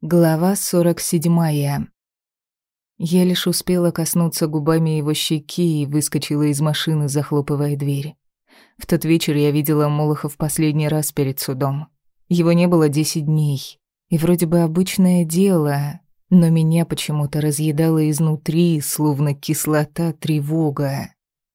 Глава 47. Я лишь успела коснуться губами его щеки и выскочила из машины, захлопывая дверь. В тот вечер я видела Молоха в последний раз перед судом. Его не было десять дней. И вроде бы обычное дело, но меня почему-то разъедало изнутри, словно кислота, тревога.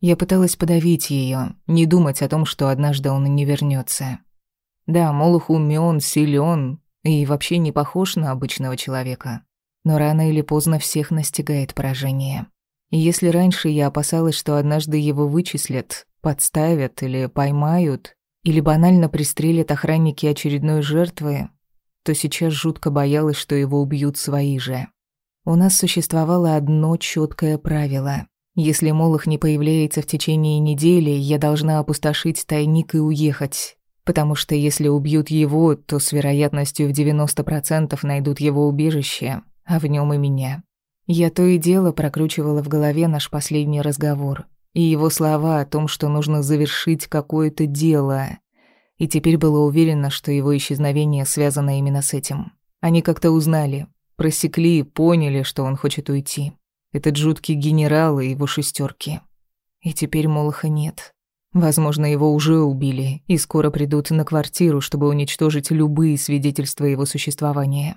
Я пыталась подавить ее, не думать о том, что однажды он и не вернется. Да, Молох умён, силён, и вообще не похож на обычного человека. Но рано или поздно всех настигает поражение. И если раньше я опасалась, что однажды его вычислят, подставят или поймают, или банально пристрелят охранники очередной жертвы, то сейчас жутко боялась, что его убьют свои же. У нас существовало одно четкое правило. Если Молох не появляется в течение недели, я должна опустошить тайник и уехать потому что если убьют его, то с вероятностью в 90% найдут его убежище, а в нем и меня. Я то и дело прокручивала в голове наш последний разговор и его слова о том, что нужно завершить какое-то дело. И теперь была уверена, что его исчезновение связано именно с этим. Они как-то узнали, просекли, поняли, что он хочет уйти. Этот жуткий генерал и его шестерки. И теперь Молоха нет. Возможно, его уже убили и скоро придут на квартиру, чтобы уничтожить любые свидетельства его существования.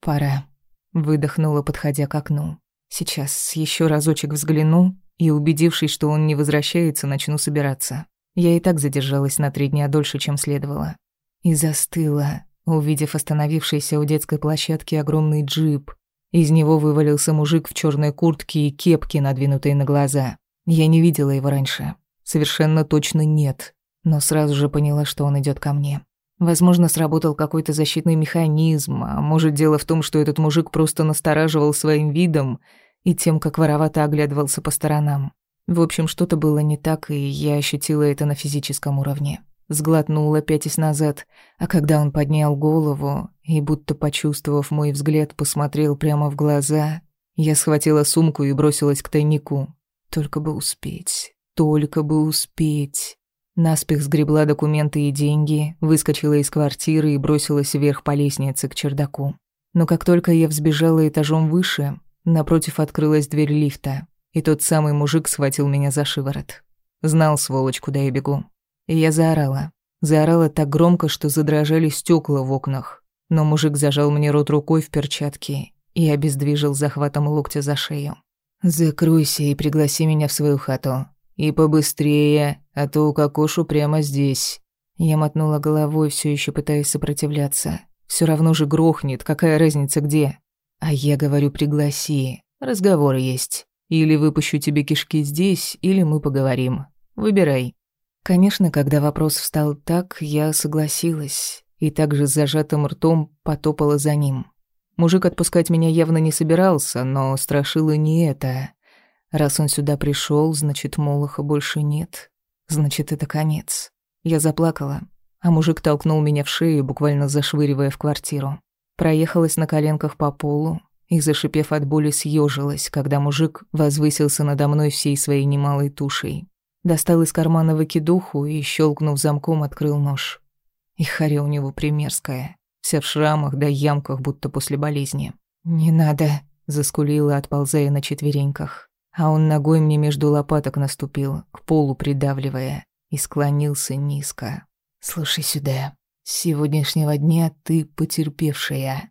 Пора. Выдохнула, подходя к окну. Сейчас еще разочек взгляну и, убедившись, что он не возвращается, начну собираться. Я и так задержалась на три дня дольше, чем следовало. И застыла, увидев остановившийся у детской площадки огромный джип. Из него вывалился мужик в черной куртке и кепке, надвинутой на глаза. Я не видела его раньше. Совершенно точно нет, но сразу же поняла, что он идет ко мне. Возможно, сработал какой-то защитный механизм, а может, дело в том, что этот мужик просто настораживал своим видом и тем, как воровато оглядывался по сторонам. В общем, что-то было не так, и я ощутила это на физическом уровне. Сглотнула, пятясь назад, а когда он поднял голову и, будто почувствовав мой взгляд, посмотрел прямо в глаза, я схватила сумку и бросилась к тайнику. Только бы успеть. Только бы успеть. Наспех сгребла документы и деньги, выскочила из квартиры и бросилась вверх по лестнице к чердаку. Но как только я взбежала этажом выше, напротив открылась дверь лифта, и тот самый мужик схватил меня за шиворот. Знал, сволочь, куда я бегу. И я заорала. Заорала так громко, что задрожали стекла в окнах. Но мужик зажал мне рот рукой в перчатке и обездвижил захватом локтя за шею. «Закройся и пригласи меня в свою хату. «И побыстрее, а то укокошу прямо здесь». Я мотнула головой, все еще пытаясь сопротивляться. Все равно же грохнет, какая разница где. А я говорю, пригласи, разговор есть. Или выпущу тебе кишки здесь, или мы поговорим. Выбирай. Конечно, когда вопрос встал так, я согласилась и также с зажатым ртом потопала за ним. Мужик отпускать меня явно не собирался, но страшило не это. Раз он сюда пришел, значит, Молоха больше нет. Значит, это конец. Я заплакала, а мужик толкнул меня в шею, буквально зашвыривая в квартиру. Проехалась на коленках по полу и, зашипев от боли, съежилась, когда мужик возвысился надо мной всей своей немалой тушей. Достал из кармана выкидуху и, щелкнув замком, открыл нож. И харя у него примерская, вся в шрамах да ямках, будто после болезни. «Не надо», — заскулила, отползая на четвереньках а он ногой мне между лопаток наступил, к полу придавливая, и склонился низко. «Слушай сюда, с сегодняшнего дня ты потерпевшая.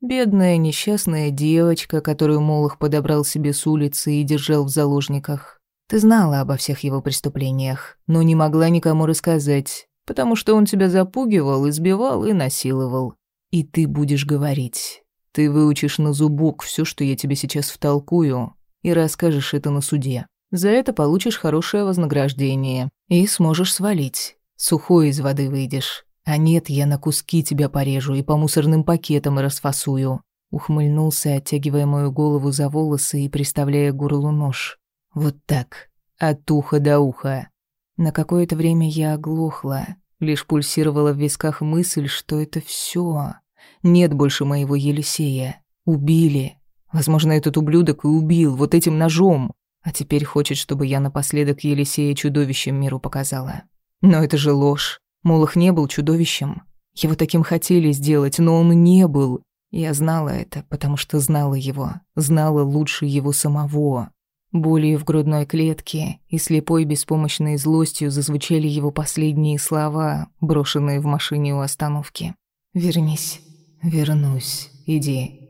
Бедная несчастная девочка, которую Молох подобрал себе с улицы и держал в заложниках. Ты знала обо всех его преступлениях, но не могла никому рассказать, потому что он тебя запугивал, избивал и насиловал. И ты будешь говорить. Ты выучишь на зубок все, что я тебе сейчас втолкую, и расскажешь это на суде. За это получишь хорошее вознаграждение и сможешь свалить. Сухой из воды выйдешь. А нет, я на куски тебя порежу и по мусорным пакетам расфасую. Ухмыльнулся, оттягивая мою голову за волосы и приставляя горлу нож. Вот так, от уха до уха. На какое-то время я оглохла, лишь пульсировала в висках мысль, что это все. Нет больше моего Елисея. Убили. Возможно, этот ублюдок и убил вот этим ножом, а теперь хочет, чтобы я напоследок Елисея чудовищем миру показала. Но это же ложь. Молох не был чудовищем. Его таким хотели сделать, но он не был. Я знала это, потому что знала его, знала лучше его самого. Болью в грудной клетке и слепой беспомощной злостью зазвучали его последние слова, брошенные в машине у остановки. «Вернись, вернусь, иди».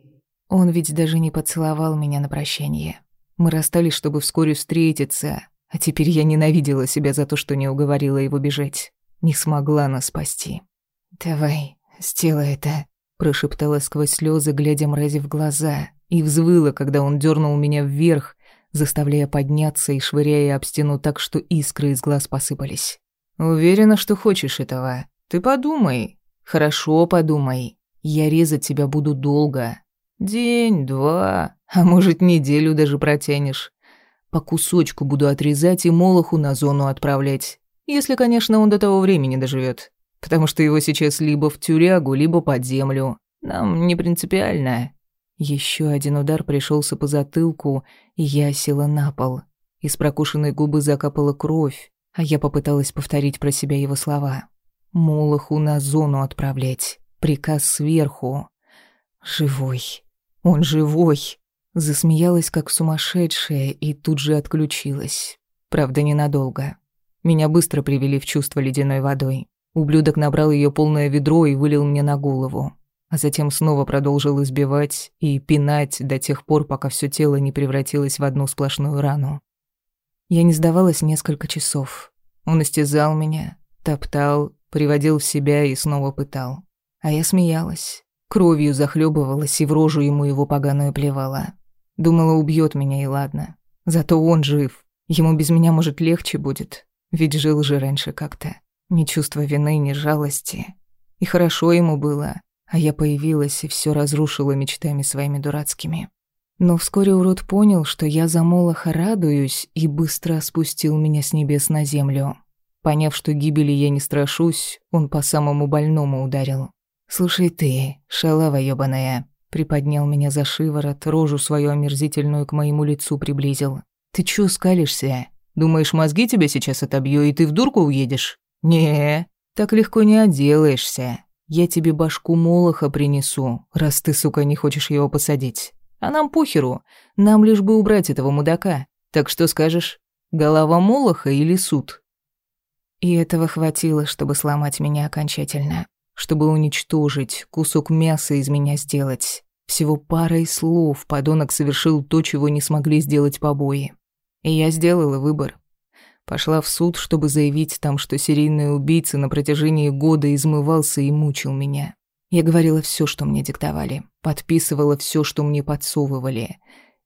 Он ведь даже не поцеловал меня на прощание. Мы расстались, чтобы вскоре встретиться, а теперь я ненавидела себя за то, что не уговорила его бежать. Не смогла нас спасти. «Давай, сделай это», — прошептала сквозь слезы, глядя мрази в глаза, и взвыла, когда он дернул меня вверх, заставляя подняться и швыряя об стену так, что искры из глаз посыпались. «Уверена, что хочешь этого. Ты подумай. Хорошо подумай. Я резать тебя буду долго. День, два, а может, неделю даже протянешь. По кусочку буду отрезать и Молоху на зону отправлять. Если, конечно, он до того времени доживет, Потому что его сейчас либо в тюрягу, либо под землю. Нам не принципиально. Еще один удар пришелся по затылку, и я села на пол. Из прокушенной губы закапала кровь, а я попыталась повторить про себя его слова. Молоху на зону отправлять. Приказ сверху. Живой. Он живой. Засмеялась, как сумасшедшая, и тут же отключилась. Правда, ненадолго. Меня быстро привели в чувство ледяной водой. Ублюдок набрал ее полное ведро и вылил мне на голову а затем снова продолжил избивать и пинать до тех пор, пока все тело не превратилось в одну сплошную рану. Я не сдавалась несколько часов. Он истязал меня, топтал, приводил в себя и снова пытал. А я смеялась, кровью захлебывалась и в рожу ему его поганую плевала. Думала, убьет меня и ладно. Зато он жив. Ему без меня, может, легче будет. Ведь жил же раньше как-то. Ни чувства вины, ни жалости. И хорошо ему было а я появилась и все разрушила мечтами своими дурацкими. Но вскоре урод понял, что я за Молоха радуюсь, и быстро спустил меня с небес на землю. Поняв, что гибели я не страшусь, он по самому больному ударил. «Слушай ты, шалава ёбаная», приподнял меня за шиворот, рожу свою омерзительную к моему лицу приблизил. «Ты чё скалишься? Думаешь, мозги тебя сейчас отобью, и ты в дурку уедешь? не так легко не отделаешься. Я тебе башку Молоха принесу, раз ты, сука, не хочешь его посадить. А нам похеру, нам лишь бы убрать этого мудака. Так что скажешь, голова Молоха или суд?» И этого хватило, чтобы сломать меня окончательно, чтобы уничтожить, кусок мяса из меня сделать. Всего парой слов подонок совершил то, чего не смогли сделать побои. И я сделала выбор. Пошла в суд, чтобы заявить там, что серийный убийца на протяжении года измывался и мучил меня. Я говорила все, что мне диктовали, подписывала все, что мне подсовывали,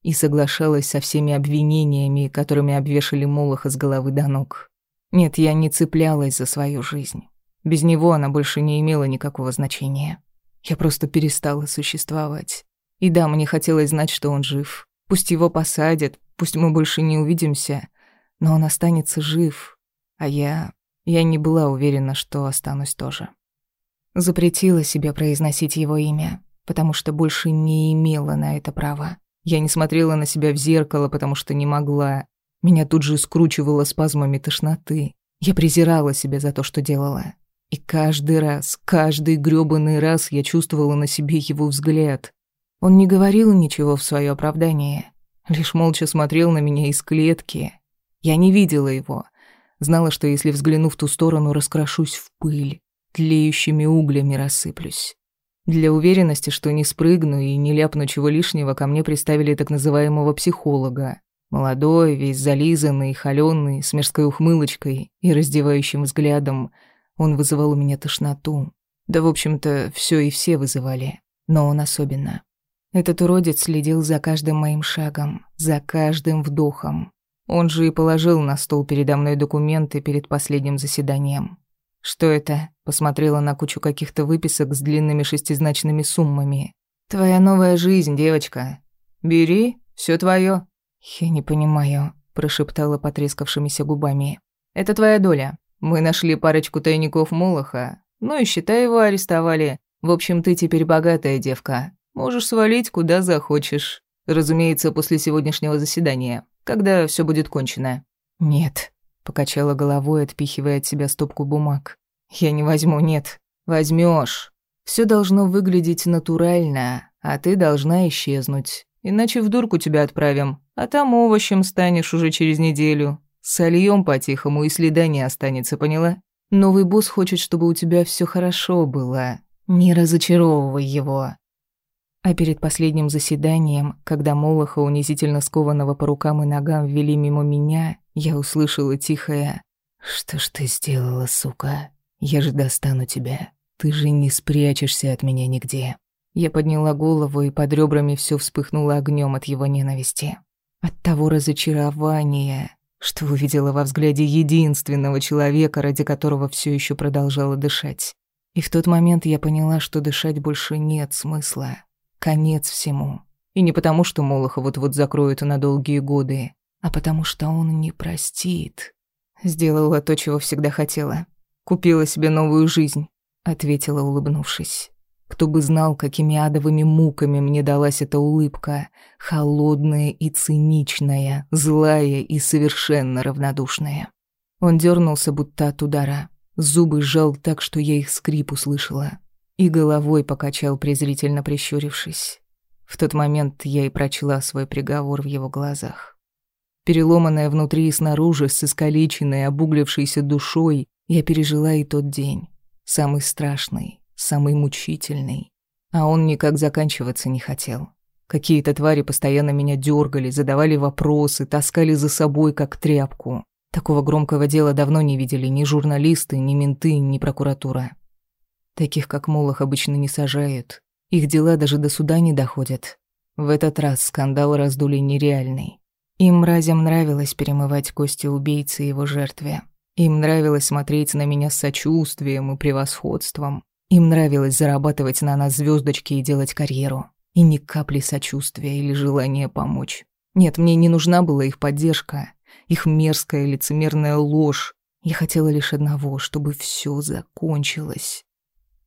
и соглашалась со всеми обвинениями, которыми обвешали Молоха с головы до ног. Нет, я не цеплялась за свою жизнь. Без него она больше не имела никакого значения. Я просто перестала существовать. И да, мне хотелось знать, что он жив. Пусть его посадят, пусть мы больше не увидимся — но он останется жив, а я... Я не была уверена, что останусь тоже. Запретила себе произносить его имя, потому что больше не имела на это права. Я не смотрела на себя в зеркало, потому что не могла. Меня тут же скручивало спазмами тошноты. Я презирала себя за то, что делала. И каждый раз, каждый грёбаный раз я чувствовала на себе его взгляд. Он не говорил ничего в своё оправдание, лишь молча смотрел на меня из клетки, я не видела его. Знала, что если взгляну в ту сторону, раскрошусь в пыль, тлеющими углями рассыплюсь. Для уверенности, что не спрыгну и не ляпну чего лишнего, ко мне приставили так называемого психолога. Молодой, весь зализанный, холёный, с мирской ухмылочкой и раздевающим взглядом. Он вызывал у меня тошноту. Да, в общем-то, все и все вызывали. Но он особенно. Этот уродец следил за каждым моим шагом, за каждым вдохом. Он же и положил на стол передо мной документы перед последним заседанием. Что это? Посмотрела на кучу каких-то выписок с длинными шестизначными суммами. Твоя новая жизнь, девочка. Бери, все твое. Я не понимаю, прошептала потрескавшимися губами. Это твоя доля. Мы нашли парочку тайников Молоха, ну и считай его арестовали. В общем, ты теперь богатая девка. Можешь свалить куда захочешь. Разумеется, после сегодняшнего заседания когда все будет кончено». «Нет», — покачала головой, отпихивая от себя стопку бумаг. «Я не возьму, нет. Возьмешь. Все должно выглядеть натурально, а ты должна исчезнуть. Иначе в дурку тебя отправим, а там овощем станешь уже через неделю. Сольем по-тихому, и следа не останется, поняла? Новый босс хочет, чтобы у тебя все хорошо было. Не разочаровывай его. А перед последним заседанием, когда Молоха, унизительно скованного по рукам и ногам, ввели мимо меня, я услышала тихое «Что ж ты сделала, сука? Я же достану тебя. Ты же не спрячешься от меня нигде». Я подняла голову, и под ребрами все вспыхнуло огнем от его ненависти. От того разочарования, что увидела во взгляде единственного человека, ради которого все еще продолжала дышать. И в тот момент я поняла, что дышать больше нет смысла. Конец всему. И не потому, что Молоха вот-вот закроют на долгие годы, а потому что он не простит. Сделала то, чего всегда хотела. Купила себе новую жизнь, ответила, улыбнувшись. Кто бы знал, какими адовыми муками мне далась эта улыбка, холодная и циничная, злая и совершенно равнодушная. Он дернулся, будто от удара. Зубы сжал так, что я их скрип услышала и головой покачал, презрительно прищурившись. В тот момент я и прочла свой приговор в его глазах. Переломанная внутри и снаружи, с искалеченной, обуглившейся душой, я пережила и тот день. Самый страшный, самый мучительный. А он никак заканчиваться не хотел. Какие-то твари постоянно меня дергали, задавали вопросы, таскали за собой, как тряпку. Такого громкого дела давно не видели ни журналисты, ни менты, ни прокуратура. Таких, как Молох, обычно не сажают. Их дела даже до суда не доходят. В этот раз скандал раздули нереальный. Им мразям нравилось перемывать кости убийцы и его жертве. Им нравилось смотреть на меня с сочувствием и превосходством. Им нравилось зарабатывать на нас звездочки и делать карьеру. И ни капли сочувствия или желания помочь. Нет, мне не нужна была их поддержка, их мерзкая лицемерная ложь. Я хотела лишь одного, чтобы все закончилось.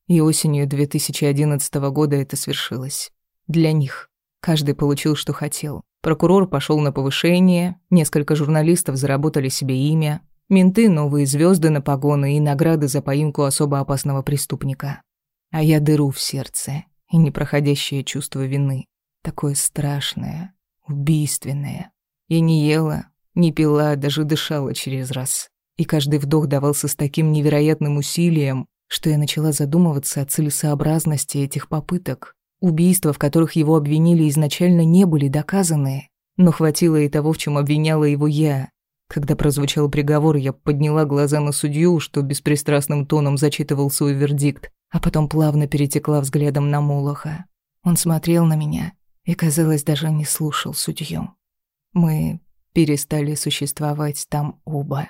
И осенью 2011 года это свершилось. Для них. Каждый получил, что хотел. Прокурор пошел на повышение, несколько журналистов заработали себе имя, менты — новые звезды на погоны и награды за поимку особо опасного преступника. А я дыру в сердце и непроходящее чувство вины. Такое страшное, убийственное. Я не ела, не пила, даже дышала через раз. И каждый вдох давался с таким невероятным усилием, что я начала задумываться о целесообразности этих попыток. Убийства, в которых его обвинили, изначально не были доказаны, но хватило и того, в чем обвиняла его я. Когда прозвучал приговор, я подняла глаза на судью, что беспристрастным тоном зачитывал свой вердикт, а потом плавно перетекла взглядом на Молоха. Он смотрел на меня и, казалось, даже не слушал судью. Мы перестали существовать там оба.